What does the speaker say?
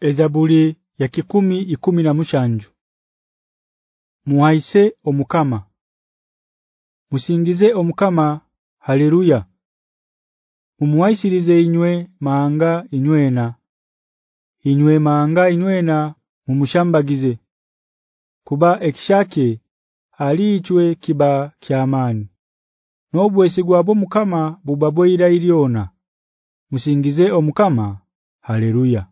Ezabuli ya kikumi ikumi na mushanju. Muhaise omukama. Musingize omukama haleluya. Mumuhaisirize inywe manga inywena Inywe manga inywena mumushambagize. Kuba ekishake alichwe kiba kyamani Nobwesigwa abo mukama bubaboira iliona Musingize omukama haleluya.